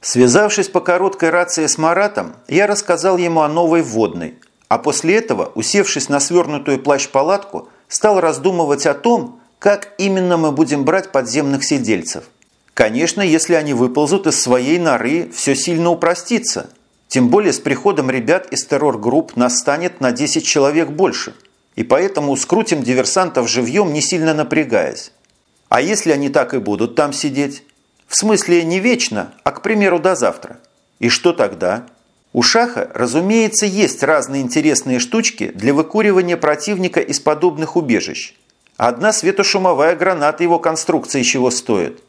Связавшись по короткой рации с Маратом, я рассказал ему о новой вводной, а после этого, усевшись на свернутую плащ-палатку, стал раздумывать о том, как именно мы будем брать подземных сидельцев. Конечно, если они выползут из своей норы, все сильно упростится. Тем более с приходом ребят из террор-групп нас станет на 10 человек больше. И поэтому скрутим диверсантов живьем, не сильно напрягаясь. А если они так и будут там сидеть? В смысле не вечно, а, к примеру, до завтра. И что тогда? У Шаха, разумеется, есть разные интересные штучки для выкуривания противника из подобных убежищ. Одна светошумовая граната его конструкции чего стоит.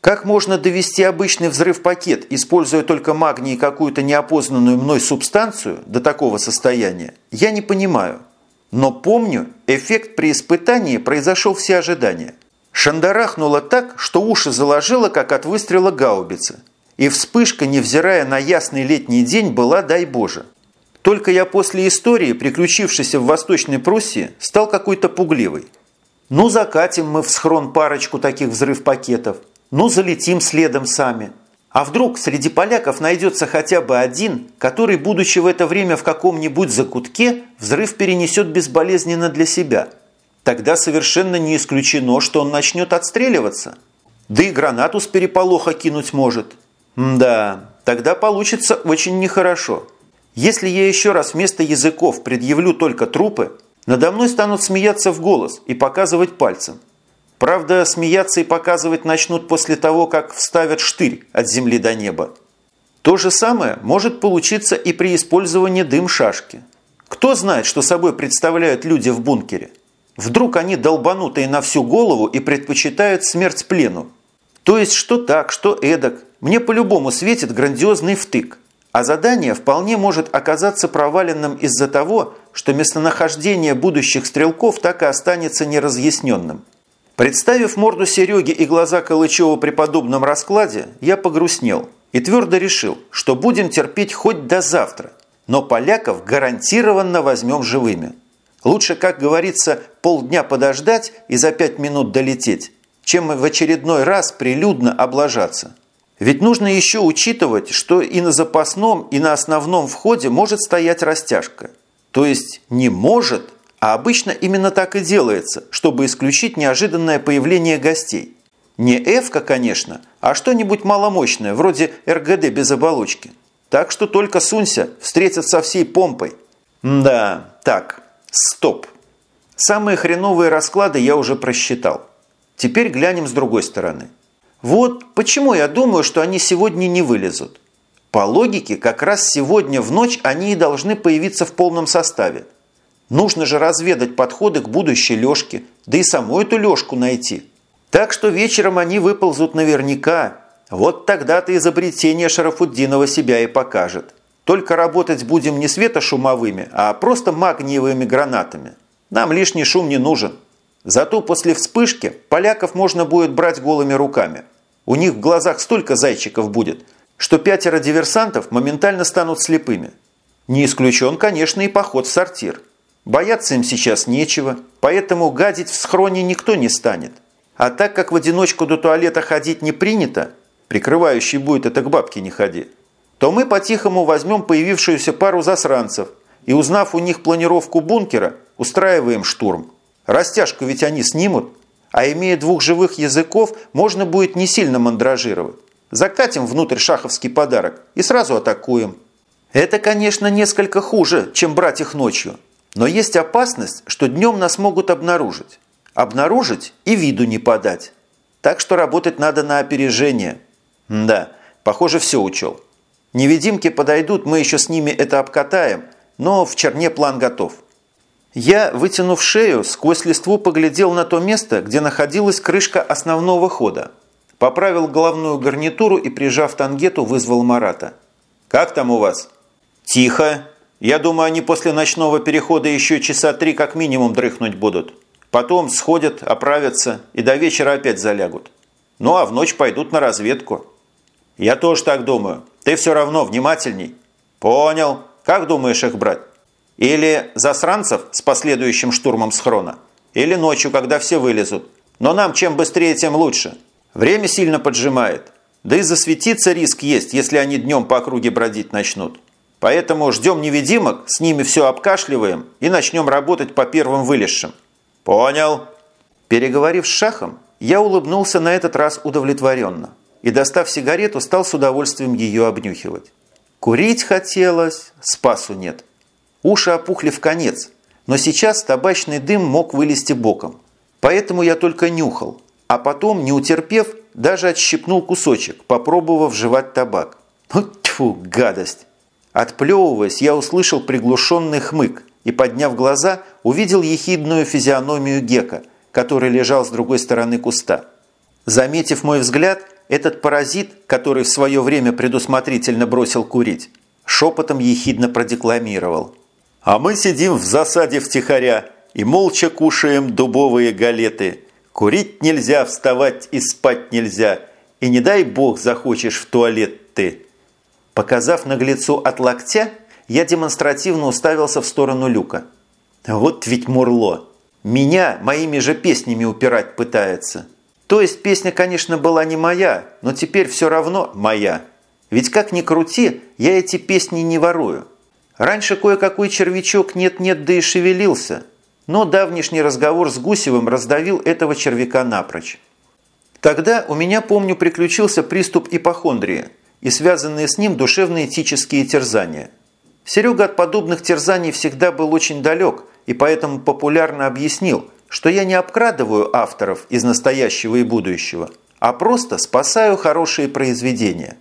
Как можно довести обычный взрыв-пакет, используя только магний и какую-то неопознанную мной субстанцию, до такого состояния, я не понимаю. Но помню, эффект при испытании произошел все ожидания. Шандарахнуло так, что уши заложило, как от выстрела гаубицы. И вспышка, невзирая на ясный летний день, была, дай Боже. Только я после истории, приключившейся в Восточной Пруссии, стал какой-то пугливый. Ну, закатим мы в схрон парочку таких взрыв-пакетов. Ну, залетим следом сами. А вдруг среди поляков найдется хотя бы один, который, будучи в это время в каком-нибудь закутке, взрыв перенесет безболезненно для себя. Тогда совершенно не исключено, что он начнет отстреливаться. Да и гранату с переполоха кинуть может – да, тогда получится очень нехорошо. Если я еще раз вместо языков предъявлю только трупы, надо мной станут смеяться в голос и показывать пальцем. Правда, смеяться и показывать начнут после того, как вставят штырь от земли до неба. То же самое может получиться и при использовании дым-шашки. Кто знает, что собой представляют люди в бункере? Вдруг они долбанутые на всю голову и предпочитают смерть плену. То есть что так, что эдак, мне по-любому светит грандиозный втык, а задание вполне может оказаться проваленным из-за того, что местонахождение будущих стрелков так и останется неразъясненным. Представив морду Сереги и глаза Калычева при подобном раскладе, я погрустнел и твердо решил, что будем терпеть хоть до завтра, но поляков гарантированно возьмем живыми. Лучше, как говорится, полдня подождать и за пять минут долететь, чем в очередной раз прилюдно облажаться. Ведь нужно еще учитывать, что и на запасном, и на основном входе может стоять растяжка. То есть не может, а обычно именно так и делается, чтобы исключить неожиданное появление гостей. Не эвка, конечно, а что-нибудь маломощное, вроде РГД без оболочки. Так что только сунься, встретят со всей помпой. Да, так, стоп. Самые хреновые расклады я уже просчитал. Теперь глянем с другой стороны. Вот почему я думаю, что они сегодня не вылезут. По логике, как раз сегодня в ночь они и должны появиться в полном составе. Нужно же разведать подходы к будущей Лешке, да и саму эту Лешку найти. Так что вечером они выползут наверняка. Вот тогда-то изобретение Шарафуддинова себя и покажет. Только работать будем не светошумовыми, а просто магниевыми гранатами. Нам лишний шум не нужен. Зато после вспышки поляков можно будет брать голыми руками. У них в глазах столько зайчиков будет, что пятеро диверсантов моментально станут слепыми. Не исключен, конечно, и поход в сортир. Бояться им сейчас нечего, поэтому гадить в схроне никто не станет. А так как в одиночку до туалета ходить не принято, прикрывающий будет это к бабке не ходи, то мы по-тихому возьмем появившуюся пару засранцев и, узнав у них планировку бункера, устраиваем штурм. Растяжку ведь они снимут, а имея двух живых языков, можно будет не сильно мандражировать. Закатим внутрь шаховский подарок и сразу атакуем. Это, конечно, несколько хуже, чем брать их ночью. Но есть опасность, что днем нас могут обнаружить. Обнаружить и виду не подать. Так что работать надо на опережение. Да, похоже, все учел. Невидимки подойдут, мы еще с ними это обкатаем, но в черне план готов. Я, вытянув шею, сквозь листву поглядел на то место, где находилась крышка основного хода. Поправил головную гарнитуру и, прижав тангету, вызвал Марата. «Как там у вас?» «Тихо. Я думаю, они после ночного перехода еще часа три как минимум дрыхнуть будут. Потом сходят, оправятся и до вечера опять залягут. Ну а в ночь пойдут на разведку». «Я тоже так думаю. Ты все равно внимательней». «Понял. Как думаешь их брать?» Или засранцев с последующим штурмом схрона. Или ночью, когда все вылезут. Но нам чем быстрее, тем лучше. Время сильно поджимает. Да и засветиться риск есть, если они днем по округе бродить начнут. Поэтому ждем невидимок, с ними все обкашливаем и начнем работать по первым вылезшим. Понял. Переговорив с Шахом, я улыбнулся на этот раз удовлетворенно и, достав сигарету, стал с удовольствием ее обнюхивать. Курить хотелось, спасу нет. Уши опухли в конец, но сейчас табачный дым мог вылезти боком. Поэтому я только нюхал, а потом, не утерпев, даже отщипнул кусочек, попробовав жевать табак. Ну, тьфу, гадость! Отплевываясь, я услышал приглушенный хмык и, подняв глаза, увидел ехидную физиономию Гека, который лежал с другой стороны куста. Заметив мой взгляд, этот паразит, который в свое время предусмотрительно бросил курить, шепотом ехидно продекламировал. «А мы сидим в засаде втихаря и молча кушаем дубовые галеты. Курить нельзя, вставать и спать нельзя, и не дай бог захочешь в туалет ты». Показав наглецу от локтя, я демонстративно уставился в сторону люка. «Вот ведь мурло! Меня моими же песнями упирать пытается!» То есть песня, конечно, была не моя, но теперь все равно моя. Ведь как ни крути, я эти песни не ворую. Раньше кое-какой червячок нет-нет, да и шевелился. Но давнишний разговор с Гусевым раздавил этого червяка напрочь. Тогда у меня, помню, приключился приступ ипохондрии и связанные с ним душевно-этические терзания. Серега от подобных терзаний всегда был очень далек и поэтому популярно объяснил – что я не обкрадываю авторов из настоящего и будущего, а просто спасаю хорошие произведения.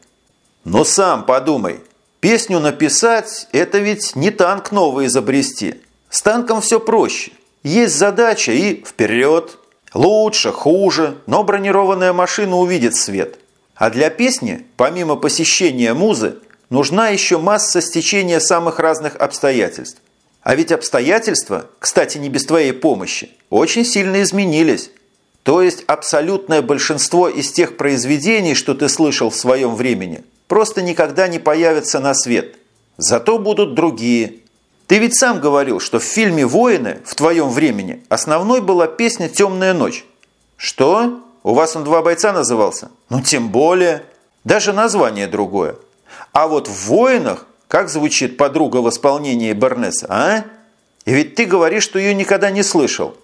Но сам подумай, песню написать – это ведь не танк новый изобрести. С танком все проще. Есть задача и вперед. Лучше, хуже, но бронированная машина увидит свет. А для песни, помимо посещения музы, нужна еще масса стечения самых разных обстоятельств. А ведь обстоятельства, кстати, не без твоей помощи, очень сильно изменились. То есть абсолютное большинство из тех произведений, что ты слышал в своем времени, просто никогда не появятся на свет. Зато будут другие. Ты ведь сам говорил, что в фильме «Воины» в твоем времени основной была песня «Темная ночь». Что? У вас он «Два бойца» назывался? Ну, тем более. Даже название другое. А вот в «Воинах» Как звучит подруга в исполнении Бернеса, а? И ведь ты говоришь, что ее никогда не слышал.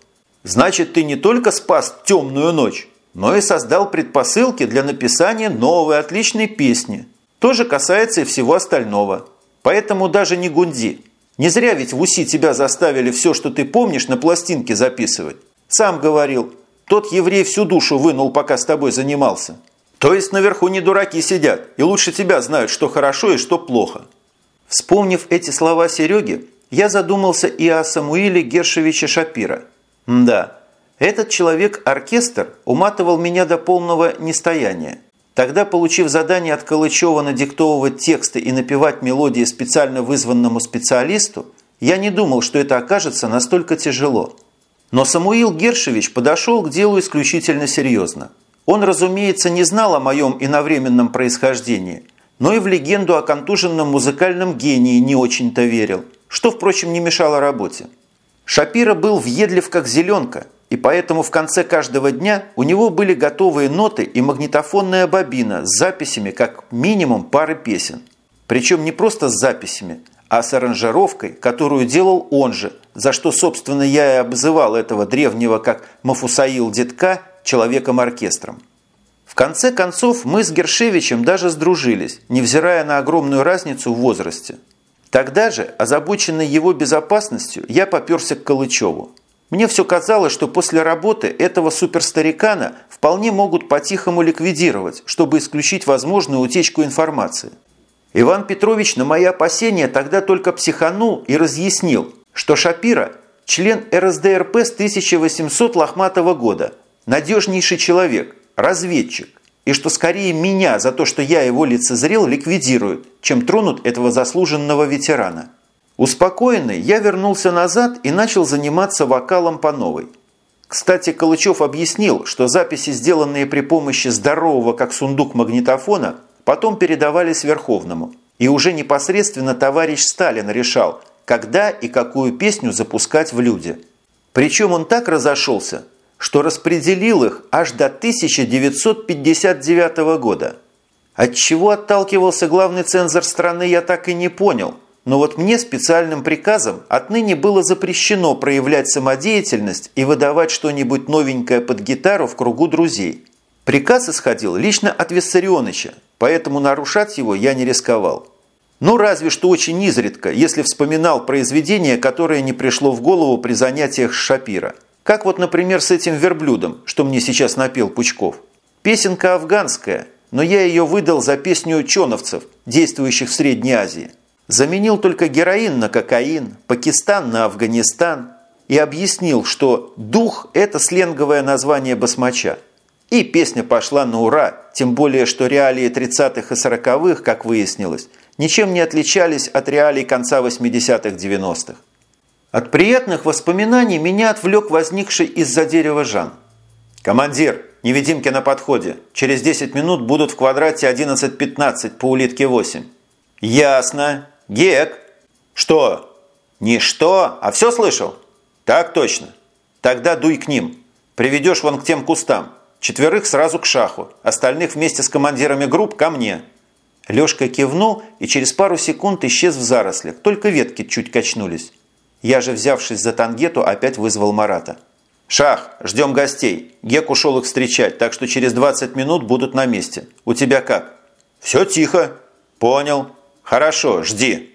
Значит, ты не только спас темную ночь, но и создал предпосылки для написания новой отличной песни. Тоже касается и всего остального. Поэтому даже не гунди. Не зря ведь в УСИ тебя заставили все, что ты помнишь, на пластинке записывать. Сам говорил, тот еврей всю душу вынул, пока с тобой занимался. То есть наверху не дураки сидят, и лучше тебя знают, что хорошо и что плохо. Вспомнив эти слова Сереги, я задумался и о Самуиле Гершевиче Шапира. Да, этот человек-оркестр уматывал меня до полного нестояния. Тогда, получив задание от Калычева надиктовывать тексты и напевать мелодии специально вызванному специалисту, я не думал, что это окажется настолько тяжело. Но Самуил Гершевич подошел к делу исключительно серьезно. Он, разумеется, не знал о моем иновременном происхождении – но и в легенду о контуженном музыкальном гении не очень-то верил, что, впрочем, не мешало работе. Шапира был въедлив как зеленка, и поэтому в конце каждого дня у него были готовые ноты и магнитофонная бобина с записями как минимум пары песен. Причем не просто с записями, а с аранжировкой, которую делал он же, за что, собственно, я и обзывал этого древнего как Мафусаил Детка человеком-оркестром. В конце концов, мы с Гершевичем даже сдружились, невзирая на огромную разницу в возрасте. Тогда же, озабоченный его безопасностью, я поперся к Калычеву. Мне все казалось, что после работы этого суперстарикана вполне могут по-тихому ликвидировать, чтобы исключить возможную утечку информации. Иван Петрович на мои опасения тогда только психанул и разъяснил, что Шапира – член РСДРП с 1800 лохматого года, надежнейший человек – разведчик, и что скорее меня за то, что я его лицезрел, ликвидируют, чем тронут этого заслуженного ветерана. Успокоенный, я вернулся назад и начал заниматься вокалом по новой. Кстати, Калычев объяснил, что записи, сделанные при помощи здорового как сундук магнитофона, потом передавались Верховному. И уже непосредственно товарищ Сталин решал, когда и какую песню запускать в люди. Причем он так разошелся, что распределил их аж до 1959 года. От чего отталкивался главный цензор страны, я так и не понял. Но вот мне специальным приказом отныне было запрещено проявлять самодеятельность и выдавать что-нибудь новенькое под гитару в кругу друзей. Приказ исходил лично от Виссарионовича, поэтому нарушать его я не рисковал. Ну, разве что очень изредка, если вспоминал произведение, которое не пришло в голову при занятиях с Шапира. Как вот, например, с этим верблюдом, что мне сейчас напел Пучков. Песенка афганская, но я ее выдал за песню чоновцев, действующих в Средней Азии. Заменил только героин на кокаин, Пакистан на Афганистан и объяснил, что «дух» – это сленговое название басмача. И песня пошла на ура, тем более, что реалии 30-х и 40-х, как выяснилось, ничем не отличались от реалий конца 80-х-90-х. От приятных воспоминаний меня отвлек возникший из-за дерева Жан. «Командир, невидимки на подходе. Через 10 минут будут в квадрате 11.15 по улитке 8». «Ясно. Гек». «Что?» «Не что, а все слышал?» «Так точно. Тогда дуй к ним. Приведешь вон к тем кустам. Четверых сразу к шаху, остальных вместе с командирами групп ко мне». Лешка кивнул и через пару секунд исчез в зарослях, только ветки чуть качнулись. Я же, взявшись за тангету, опять вызвал Марата. «Шах, ждем гостей. Гек ушел их встречать, так что через 20 минут будут на месте. У тебя как?» «Все тихо». «Понял. Хорошо, жди».